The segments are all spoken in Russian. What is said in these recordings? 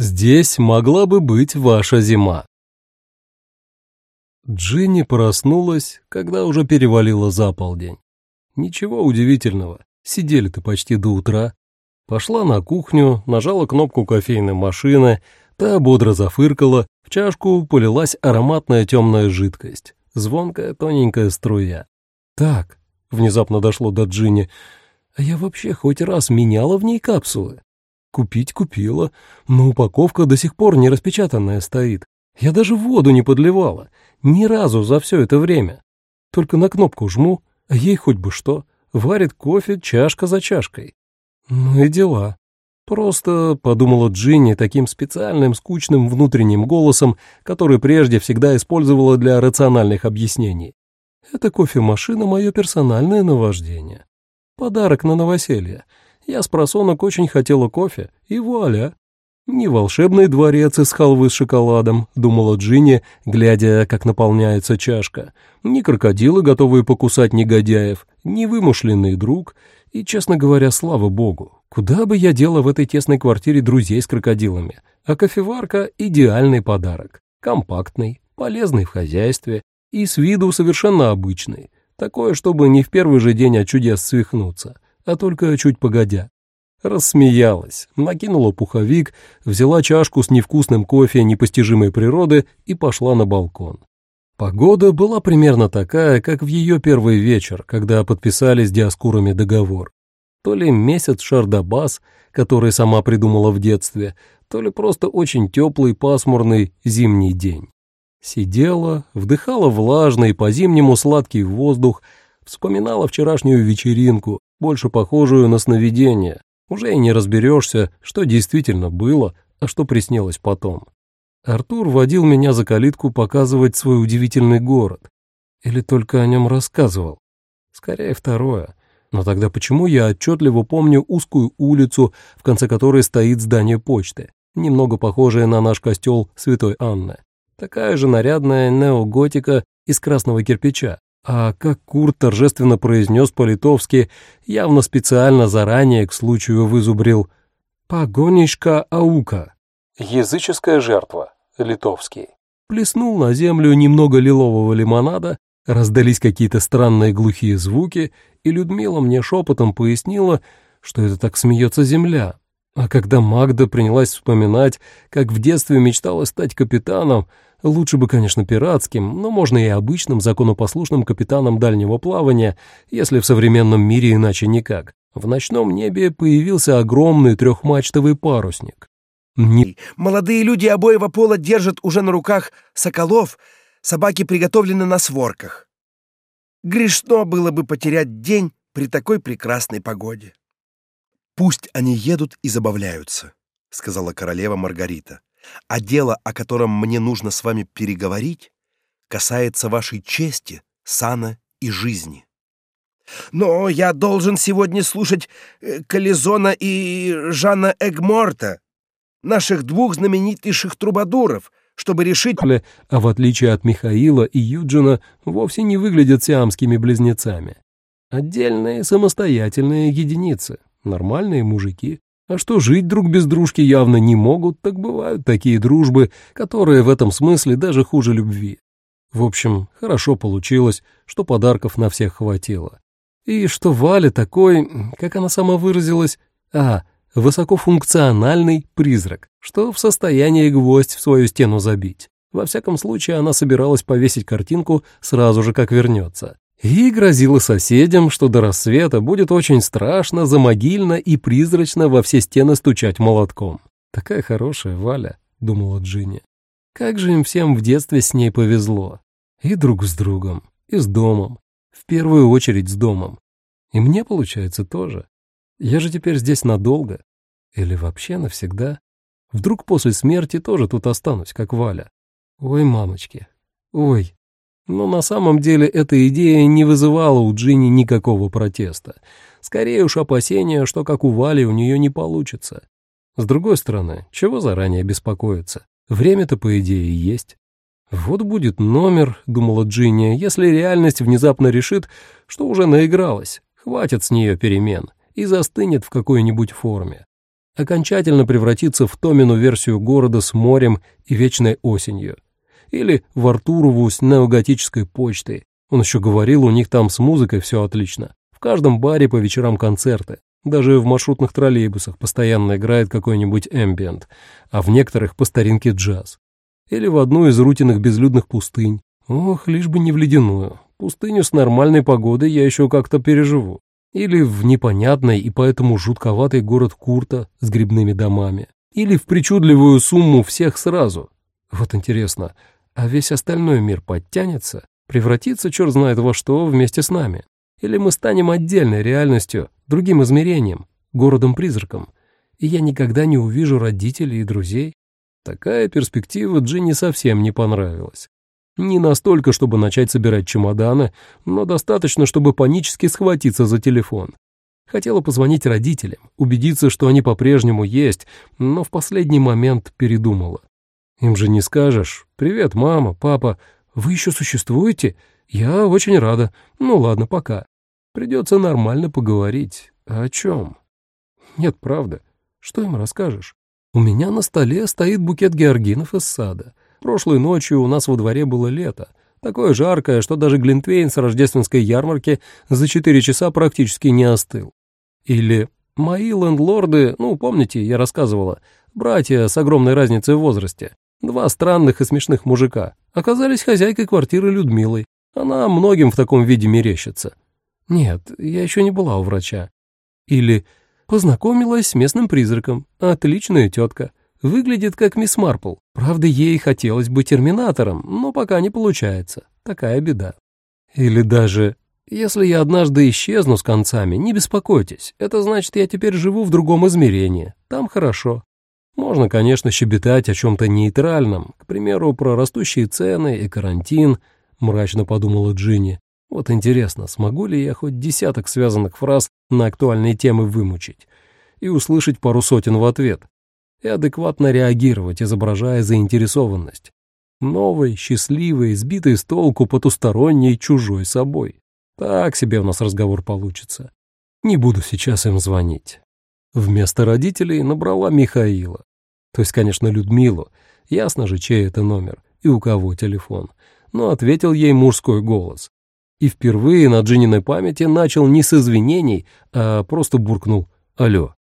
Здесь могла бы быть ваша зима. Джинни проснулась, когда уже перевалило за полдень. Ничего удивительного, сидели-то почти до утра. Пошла на кухню, нажала кнопку кофейной машины, та бодро зафыркала, в чашку полилась ароматная темная жидкость, звонкая тоненькая струя. «Так», — внезапно дошло до Джинни, — «а я вообще хоть раз меняла в ней капсулы?» Купить купила, но упаковка до сих пор не распечатанная стоит. Я даже воду не подливала. Ни разу за все это время. Только на кнопку жму, а ей хоть бы что. Варит кофе чашка за чашкой. Ну и дела. Просто, подумала Джинни таким специальным скучным внутренним голосом, который прежде всегда использовала для рациональных объяснений. Это кофемашина — мое персональное наваждение. Подарок на новоселье. Я с просонок очень хотела кофе, и вуаля. Не волшебный дворец из халвы с шоколадом, думала Джинни, глядя, как наполняется чашка. Ни крокодилы, готовые покусать негодяев, ни вымышленный друг. И, честно говоря, слава богу, куда бы я дела в этой тесной квартире друзей с крокодилами? А кофеварка — идеальный подарок. Компактный, полезный в хозяйстве и с виду совершенно обычный. Такое, чтобы не в первый же день от чудес свихнуться а только чуть погодя. Рассмеялась, накинула пуховик, взяла чашку с невкусным кофе непостижимой природы и пошла на балкон. Погода была примерно такая, как в ее первый вечер, когда подписали с диаскурами договор. То ли месяц Шардабас, который сама придумала в детстве, то ли просто очень теплый пасмурный зимний день. Сидела, вдыхала влажный по-зимнему сладкий воздух, вспоминала вчерашнюю вечеринку, больше похожую на сновидение. Уже и не разберешься, что действительно было, а что приснилось потом. Артур водил меня за калитку показывать свой удивительный город. Или только о нем рассказывал? Скорее второе. Но тогда почему я отчетливо помню узкую улицу, в конце которой стоит здание почты, немного похожее на наш костел Святой Анны? Такая же нарядная неоготика из красного кирпича, а как Курт торжественно произнес по-литовски, явно специально заранее к случаю вызубрил «Погонишка аука» — языческая жертва, литовский. Плеснул на землю немного лилового лимонада, раздались какие-то странные глухие звуки, и Людмила мне шепотом пояснила, что это так смеется земля. А когда Магда принялась вспоминать, как в детстве мечтала стать капитаном, Лучше бы, конечно, пиратским, но можно и обычным законопослушным капитаном дальнего плавания, если в современном мире иначе никак. В ночном небе появился огромный трехмачтовый парусник. Не... Молодые люди обоего пола держат уже на руках соколов, собаки приготовлены на сворках. Грешно было бы потерять день при такой прекрасной погоде. «Пусть они едут и забавляются», — сказала королева Маргарита. А дело, о котором мне нужно с вами переговорить, касается вашей чести, сана и жизни. Но я должен сегодня слушать э, Кализона и Жана Эгморта, наших двух знаменитейших трубадуров, чтобы решить... А в отличие от Михаила и Юджина, вовсе не выглядят сиамскими близнецами. Отдельные самостоятельные единицы, нормальные мужики, а что жить друг без дружки явно не могут, так бывают такие дружбы, которые в этом смысле даже хуже любви. В общем, хорошо получилось, что подарков на всех хватило. И что Валя такой, как она сама выразилась, а, высокофункциональный призрак, что в состоянии гвоздь в свою стену забить. Во всяком случае, она собиралась повесить картинку сразу же, как вернется и грозила соседям, что до рассвета будет очень страшно, замогильно и призрачно во все стены стучать молотком. «Такая хорошая Валя», — думала Джинни. «Как же им всем в детстве с ней повезло. И друг с другом, и с домом. В первую очередь с домом. И мне, получается, тоже. Я же теперь здесь надолго. Или вообще навсегда. Вдруг после смерти тоже тут останусь, как Валя. Ой, мамочки, ой». Но на самом деле эта идея не вызывала у Джинни никакого протеста. Скорее уж опасения, что как у Вали у нее не получится. С другой стороны, чего заранее беспокоиться? Время-то, по идее, есть. «Вот будет номер», — думала Джинни, «если реальность внезапно решит, что уже наигралась, хватит с нее перемен и застынет в какой-нибудь форме. окончательно превратиться в Томину версию города с морем и вечной осенью. Или в Артурову с неоготической почтой. Он еще говорил, у них там с музыкой все отлично. В каждом баре по вечерам концерты. Даже в маршрутных троллейбусах постоянно играет какой-нибудь эмбиент, а в некоторых по старинке джаз. Или в одну из рутинных безлюдных пустынь. Ох, лишь бы не в ледяную. Пустыню с нормальной погодой я еще как-то переживу. Или в непонятный и поэтому жутковатый город Курта с грибными домами. Или в причудливую сумму всех сразу. Вот интересно, а весь остальной мир подтянется, превратится черт знает во что вместе с нами? Или мы станем отдельной реальностью, другим измерением, городом-призраком, и я никогда не увижу родителей и друзей? Такая перспектива Джинни совсем не понравилась. Не настолько, чтобы начать собирать чемоданы, но достаточно, чтобы панически схватиться за телефон. Хотела позвонить родителям, убедиться, что они по-прежнему есть, но в последний момент передумала. Им же не скажешь «Привет, мама, папа, вы еще существуете? Я очень рада. Ну ладно, пока». Придется нормально поговорить. А о чем? Нет, правда. Что им расскажешь? У меня на столе стоит букет георгинов из сада. Прошлой ночью у нас во дворе было лето. Такое жаркое, что даже Глинтвейн с рождественской ярмарки за четыре часа практически не остыл. Или мои лендлорды, ну, помните, я рассказывала, братья с огромной разницей в возрасте, два странных и смешных мужика, оказались хозяйкой квартиры Людмилой. Она многим в таком виде мерещится. Нет, я еще не была у врача. Или познакомилась с местным призраком. Отличная тетка. Выглядит как мисс Марпл. Правда, ей хотелось бы терминатором, но пока не получается. Такая беда. Или даже «Если я однажды исчезну с концами, не беспокойтесь. Это значит, я теперь живу в другом измерении. Там хорошо». Можно, конечно, щебетать о чем-то нейтральном, к примеру, про растущие цены и карантин, мрачно подумала Джинни. Вот интересно, смогу ли я хоть десяток связанных фраз на актуальные темы вымучить и услышать пару сотен в ответ? и адекватно реагировать, изображая заинтересованность. Новый, счастливый, сбитый с толку потусторонний чужой собой. Так себе у нас разговор получится. Не буду сейчас им звонить. Вместо родителей набрала Михаила. То есть, конечно, Людмилу. Ясно же, чей это номер и у кого телефон. Но ответил ей мужской голос. И впервые на Джининой памяти начал не с извинений, а просто буркнул «Алло».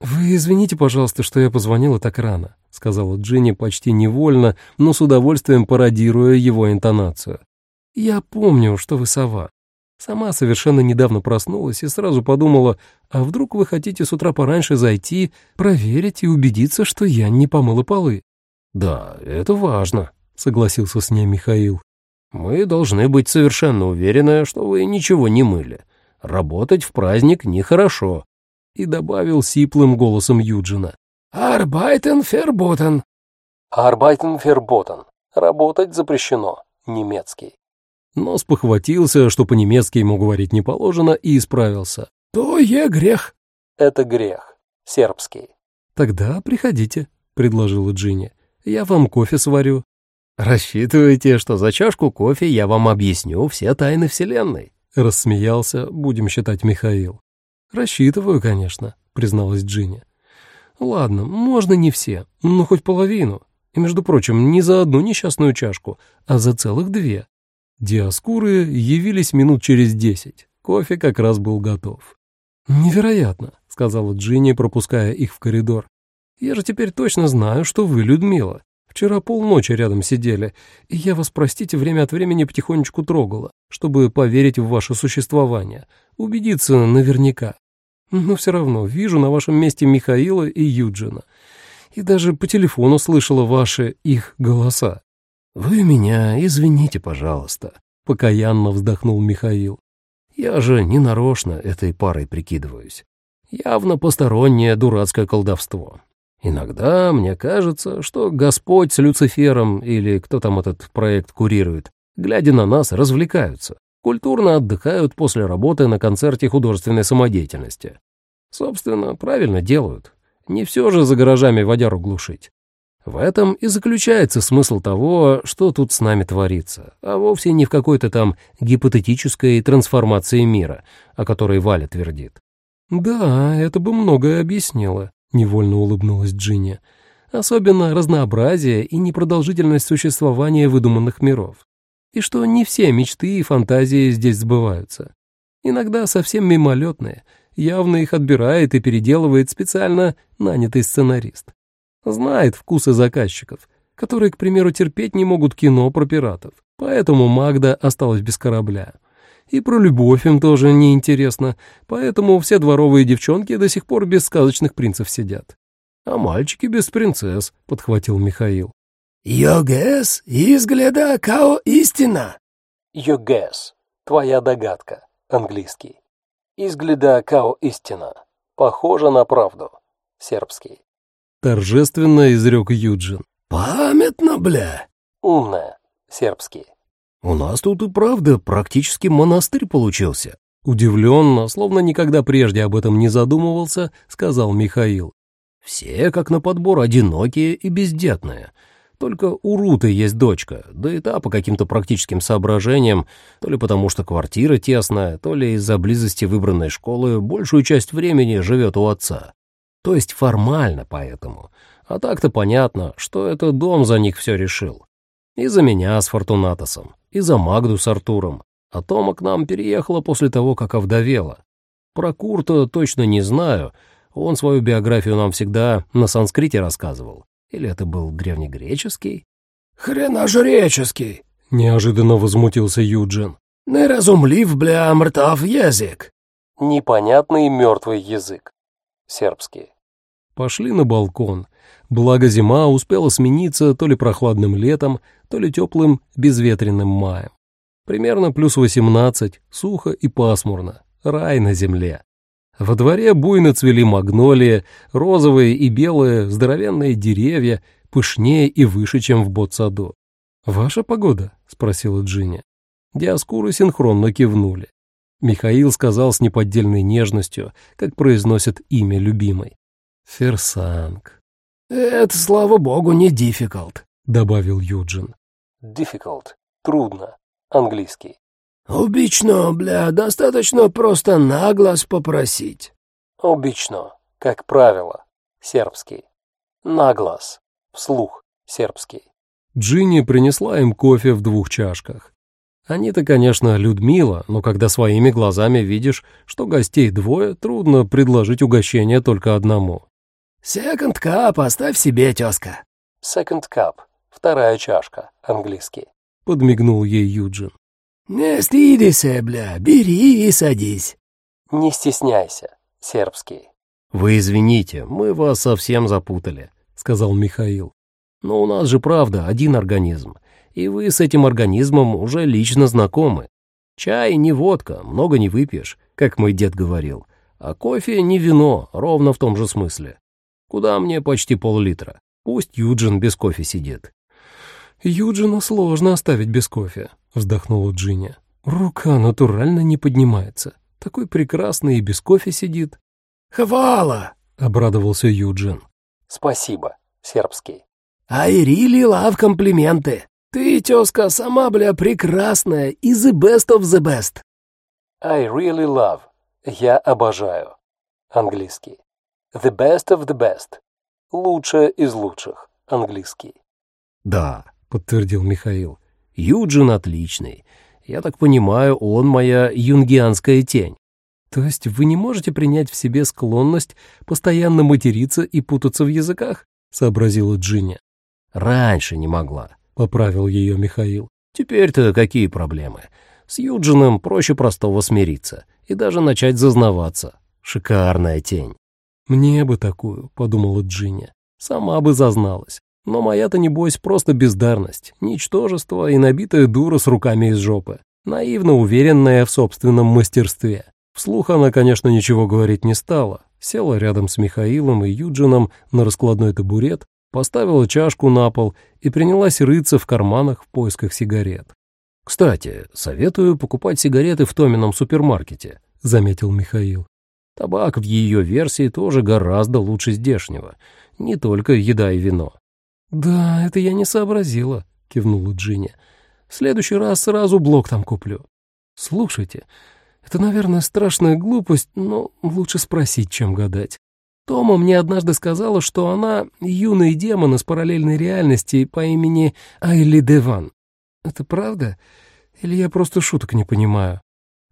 «Вы извините, пожалуйста, что я позвонила так рано», — сказала Джинни почти невольно, но с удовольствием пародируя его интонацию. «Я помню, что вы сова. Сама совершенно недавно проснулась и сразу подумала, а вдруг вы хотите с утра пораньше зайти, проверить и убедиться, что я не помыла полы?» «Да, это важно», — согласился с ней Михаил. «Мы должны быть совершенно уверены, что вы ничего не мыли. Работать в праздник нехорошо и добавил сиплым голосом Юджина. «Арбайтен ферботен». «Арбайтен ферботен. Работать запрещено. Немецкий». Но спохватился, что по-немецки ему говорить не положено, и исправился. «То е грех». «Это грех. Сербский». «Тогда приходите», — предложила Джинни. «Я вам кофе сварю». «Рассчитывайте, что за чашку кофе я вам объясню все тайны Вселенной», — рассмеялся, будем считать, Михаил. «Рассчитываю, конечно», — призналась Джинни. «Ладно, можно не все, но хоть половину. И, между прочим, не за одну несчастную чашку, а за целых две». Диаскуры явились минут через десять. Кофе как раз был готов. «Невероятно», — сказала Джинни, пропуская их в коридор. «Я же теперь точно знаю, что вы Людмила. Вчера полночи рядом сидели, и я вас, простите, время от времени потихонечку трогала, чтобы поверить в ваше существование, убедиться наверняка. Но все равно вижу на вашем месте Михаила и Юджина. И даже по телефону слышала ваши, их голоса. «Вы меня извините, пожалуйста», — покаянно вздохнул Михаил. «Я же не нарочно этой парой прикидываюсь. Явно постороннее дурацкое колдовство. Иногда мне кажется, что Господь с Люцифером или кто там этот проект курирует, глядя на нас, развлекаются культурно отдыхают после работы на концерте художественной самодеятельности. Собственно, правильно делают. Не все же за гаражами водяру глушить. В этом и заключается смысл того, что тут с нами творится, а вовсе не в какой-то там гипотетической трансформации мира, о которой Валя твердит. «Да, это бы многое объяснило», — невольно улыбнулась Джинни. «Особенно разнообразие и непродолжительность существования выдуманных миров. И что не все мечты и фантазии здесь сбываются. Иногда совсем мимолетные, явно их отбирает и переделывает специально нанятый сценарист. Знает вкусы заказчиков, которые, к примеру, терпеть не могут кино про пиратов. Поэтому Магда осталась без корабля. И про любовь им тоже неинтересно, поэтому все дворовые девчонки до сих пор без сказочных принцев сидят. А мальчики без принцесс, — подхватил Михаил. «Йогес, изгляда као истина». «Йогес, твоя догадка, английский. Изгляда као истина, похоже на правду, сербский». Торжественно изрек Юджин. «Памятно, бля». «Умная, сербский». «У нас тут и правда практически монастырь получился», Удивленно, словно никогда прежде об этом не задумывался, сказал Михаил. «Все, как на подбор, одинокие и бездетные. Только у Руты есть дочка, да и та по каким-то практическим соображениям, то ли потому что квартира тесная, то ли из-за близости выбранной школы, большую часть времени живет у отца. То есть формально поэтому. А так-то понятно, что это дом за них все решил. И за меня с Фортунатосом, и за Магду с Артуром. А Тома к нам переехала после того, как овдовела. Про Курта точно не знаю, он свою биографию нам всегда на санскрите рассказывал. Или это был древнегреческий? «Хрена ж реческий!» — неожиданно возмутился Юджин. «Не разумлив, бля, мертав язык!» «Непонятный мертвый язык. Сербский». Пошли на балкон. Благо зима успела смениться то ли прохладным летом, то ли теплым безветренным маем. Примерно плюс восемнадцать, сухо и пасмурно. Рай на земле. Во дворе буйно цвели магнолии, розовые и белые, здоровенные деревья, пышнее и выше, чем в ботсаду. «Ваша погода?» — спросила Джинни. Диаскуры синхронно кивнули. Михаил сказал с неподдельной нежностью, как произносят имя любимой. «Ферсанг». «Это, слава богу, не difficult», — добавил Юджин. «Difficult. Трудно. Английский». «Обычно, бля, достаточно просто на глаз попросить». «Обычно, как правило, сербский. На глаз, вслух, сербский». Джинни принесла им кофе в двух чашках. Они-то, конечно, Людмила, но когда своими глазами видишь, что гостей двое, трудно предложить угощение только одному. «Секонд кап оставь себе, тезка». «Second cup, вторая чашка, английский». Подмигнул ей Юджин. «Не стыдися, бля, бери и садись». «Не стесняйся, сербский». «Вы извините, мы вас совсем запутали», — сказал Михаил. «Но у нас же правда один организм, и вы с этим организмом уже лично знакомы. Чай не водка, много не выпьешь, как мой дед говорил, а кофе не вино, ровно в том же смысле. Куда мне почти пол-литра? Пусть Юджин без кофе сидит». «Юджина сложно оставить без кофе», — вздохнула Джинни. «Рука натурально не поднимается. Такой прекрасный и без кофе сидит». «Хвала!» — обрадовался Юджин. «Спасибо, сербский». «I really love комплименты. Ты, тезка, сама, бля, прекрасная и the best of the best». I really love. Я обожаю. Английский. The best of the best. Лучшее из лучших. Английский. «Да», — подтвердил Михаил. «Юджин отличный. Я так понимаю, он моя юнгианская тень. То есть вы не можете принять в себе склонность постоянно материться и путаться в языках?» — сообразила Джинни. «Раньше не могла», — поправил ее Михаил. «Теперь-то какие проблемы? С Юджином проще простого смириться и даже начать зазнаваться. Шикарная тень». «Мне бы такую», — подумала Джинни. «Сама бы зазналась. Но моя-то, небось, просто бездарность, ничтожество и набитая дура с руками из жопы, наивно уверенная в собственном мастерстве». Вслух она, конечно, ничего говорить не стала. Села рядом с Михаилом и Юджином на раскладной табурет, поставила чашку на пол и принялась рыться в карманах в поисках сигарет. «Кстати, советую покупать сигареты в Томином супермаркете», — заметил Михаил. «Табак в ее версии тоже гораздо лучше здешнего, не только еда и вино». «Да, это я не сообразила», — кивнула Джинни. «В следующий раз сразу блок там куплю. Слушайте, это, наверное, страшная глупость, но лучше спросить, чем гадать. Тома мне однажды сказала, что она юный демон из параллельной реальности по имени Айли Деван. Это правда? Или я просто шуток не понимаю?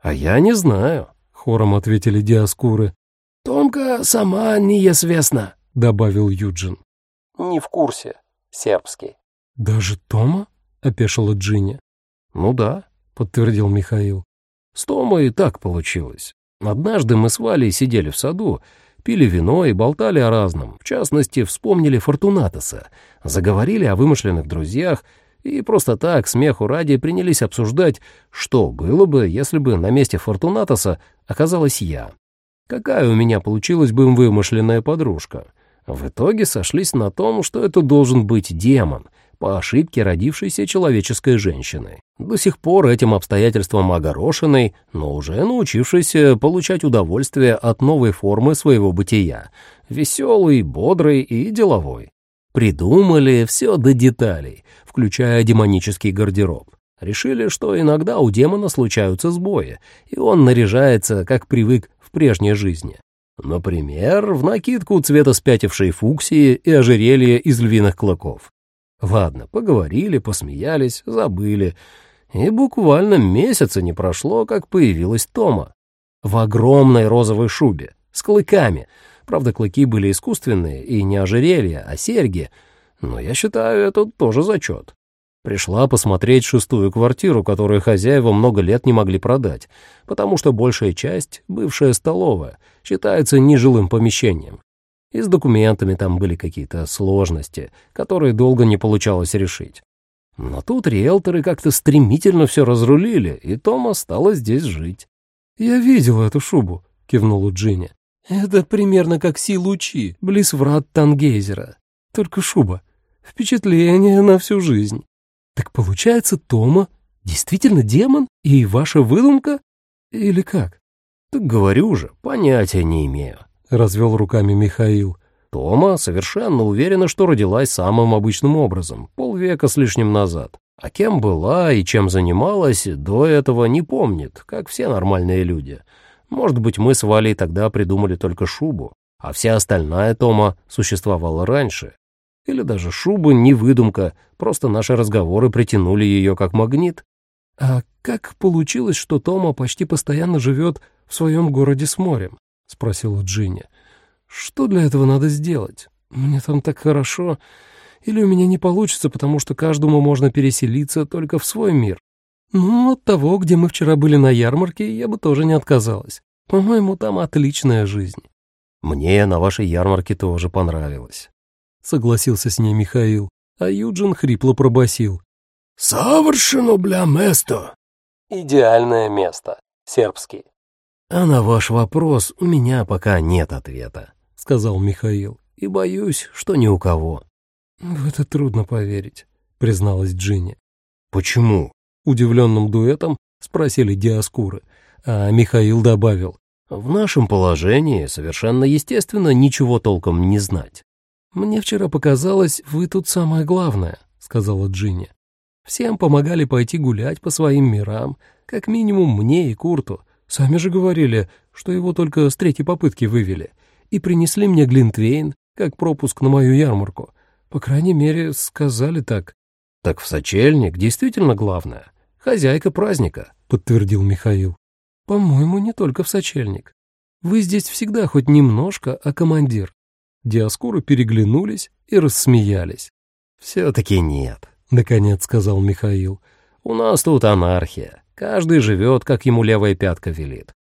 — А я не знаю, — хором ответили диаскуры. — Томка сама неизвестна, — добавил Юджин. — Не в курсе. Сербский. — Даже Тома? — опешила Джинни. — Ну да, — подтвердил Михаил. — С Томой и так получилось. Однажды мы с Валей сидели в саду, пили вино и болтали о разном. В частности, вспомнили Фортунатоса, заговорили о вымышленных друзьях и просто так, смеху ради, принялись обсуждать, что было бы, если бы на месте Фортунатоса оказалась я. Какая у меня получилась бы вымышленная подружка. В итоге сошлись на том, что это должен быть демон — по ошибке родившейся человеческой женщины, до сих пор этим обстоятельством огорошенной, но уже научившейся получать удовольствие от новой формы своего бытия, веселой, бодрой и деловой. Придумали все до деталей, включая демонический гардероб. Решили, что иногда у демона случаются сбои, и он наряжается, как привык в прежней жизни. Например, в накидку цвета спятившей фуксии и ожерелье из львиных клыков. Ладно, поговорили, посмеялись, забыли. И буквально месяца не прошло, как появилась Тома. В огромной розовой шубе, с клыками. Правда, клыки были искусственные, и не ожерелья, а серьги. Но я считаю, это тоже зачет. Пришла посмотреть шестую квартиру, которую хозяева много лет не могли продать, потому что большая часть, бывшая столовая, считается нежилым помещением. И с документами там были какие-то сложности, которые долго не получалось решить. Но тут риэлторы как-то стремительно все разрулили, и Тома стала здесь жить. «Я видел эту шубу», — кивнула Джинни. «Это примерно как Си-Лучи, близ врат Тангейзера. Только шуба. Впечатление на всю жизнь. Так получается, Тома действительно демон и ваша выдумка? Или как?» «Так говорю же, понятия не имею. — развел руками Михаил. Тома совершенно уверена, что родилась самым обычным образом, полвека с лишним назад. А кем была и чем занималась, до этого не помнит, как все нормальные люди. Может быть, мы с Валей тогда придумали только шубу, а вся остальная Тома существовала раньше. Или даже шуба не выдумка, просто наши разговоры притянули ее как магнит. А как получилось, что Тома почти постоянно живет в своем городе с морем? — спросила Джинни. «Что для этого надо сделать? Мне там так хорошо. Или у меня не получится, потому что каждому можно переселиться только в свой мир? Ну, от того, где мы вчера были на ярмарке, я бы тоже не отказалась. По-моему, там отличная жизнь». «Мне на вашей ярмарке тоже понравилось», — согласился с ней Михаил, а Юджин хрипло пробасил. «Совершенно бля место!» «Идеальное место. Сербский». «А на ваш вопрос у меня пока нет ответа», — сказал Михаил. «И боюсь, что ни у кого». «В это трудно поверить», — призналась Джинни. «Почему?» — удивленным дуэтом спросили Диаскуры, а Михаил добавил. «В нашем положении совершенно естественно ничего толком не знать». «Мне вчера показалось, вы тут самое главное», — сказала Джинни. «Всем помогали пойти гулять по своим мирам, как минимум мне и Курту, Сами же говорили, что его только с третьей попытки вывели, и принесли мне Глинтвейн, как пропуск на мою ярмарку. По крайней мере, сказали так. — Так в сочельник действительно главное. Хозяйка праздника, — подтвердил Михаил. — По-моему, не только в сочельник. Вы здесь всегда хоть немножко, а командир. Диаскуры переглянулись и рассмеялись. — Все-таки нет, — наконец сказал Михаил. — У нас тут анархия. Каждый живет, как ему левая пятка велит.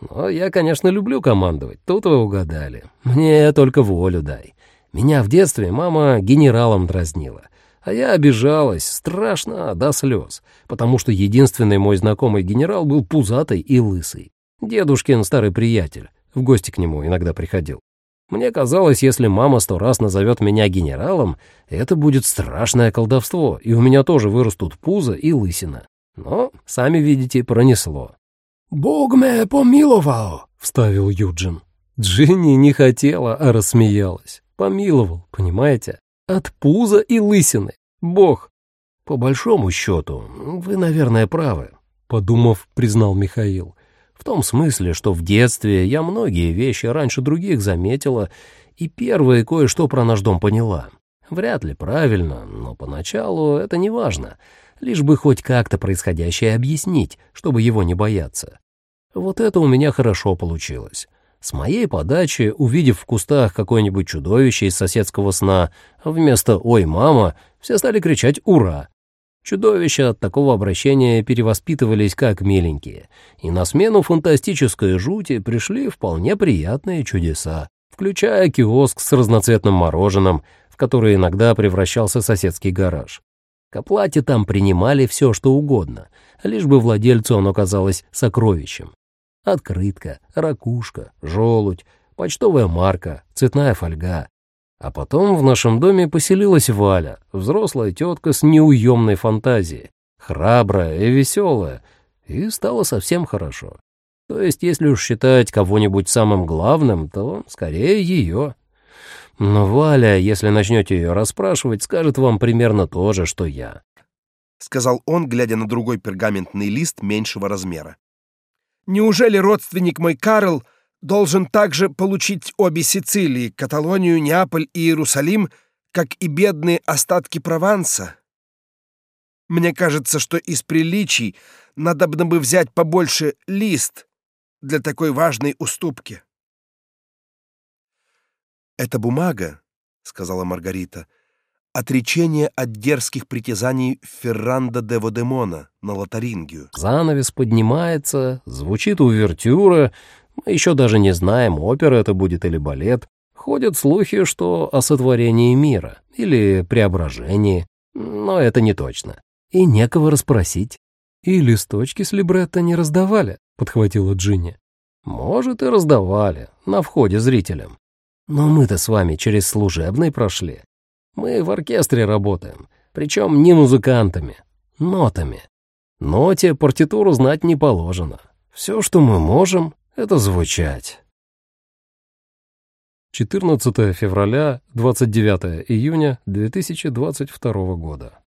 Но я, конечно, люблю командовать, тут вы угадали. Мне только волю дай. Меня в детстве мама генералом дразнила. А я обижалась, страшно, до слез, потому что единственный мой знакомый генерал был пузатый и лысый. Дедушкин старый приятель, в гости к нему иногда приходил. Мне казалось, если мама сто раз назовет меня генералом, это будет страшное колдовство, и у меня тоже вырастут пузо и лысина. Но, сами видите, пронесло. «Бог меня помиловал», — вставил Юджин. Джинни не хотела, а рассмеялась. Помиловал, понимаете? От пуза и лысины. Бог. По большому счету, вы, наверное, правы, подумав, признал Михаил. В том смысле, что в детстве я многие вещи раньше других заметила и первые кое-что про наш дом поняла. Вряд ли правильно, но поначалу это не важно, лишь бы хоть как-то происходящее объяснить, чтобы его не бояться. Вот это у меня хорошо получилось. С моей подачи, увидев в кустах какое-нибудь чудовище из соседского сна, вместо «Ой, мама!» все стали кричать «Ура!». Чудовища от такого обращения перевоспитывались как миленькие, и на смену фантастической жути пришли вполне приятные чудеса, включая киоск с разноцветным мороженым, в который иногда превращался соседский гараж. К оплате там принимали все, что угодно, лишь бы владельцу оно казалось сокровищем. Открытка, ракушка, желудь, почтовая марка, цветная фольга. А потом в нашем доме поселилась Валя, взрослая тетка с неуемной фантазией, храбрая и веселая, и стало совсем хорошо. То есть, если уж считать кого-нибудь самым главным, то скорее ее. Но Валя, если начнете ее расспрашивать, скажет вам примерно то же, что я. — сказал он, глядя на другой пергаментный лист меньшего размера. Неужели родственник мой Карл должен также получить обе Сицилии, Каталонию, Неаполь и Иерусалим, как и бедные остатки Прованса? Мне кажется, что из приличий надо бы взять побольше лист для такой важной уступки. «Это бумага», — сказала Маргарита, — «отречение от дерзких притязаний Феррандо де Водемона на Лотарингию». Занавес поднимается, звучит увертюра, мы еще даже не знаем, опера это будет или балет. Ходят слухи, что о сотворении мира или преображении, но это не точно. И некого расспросить. «И листочки с либретто не раздавали», — подхватила Джинни. «Может, и раздавали, на входе зрителям. Но мы-то с вами через служебный прошли. Мы в оркестре работаем, причем не музыкантами, нотами. Ноте партитуру знать не положено. Все, что мы можем, это звучать. 14 февраля, 29 июня 2022 года.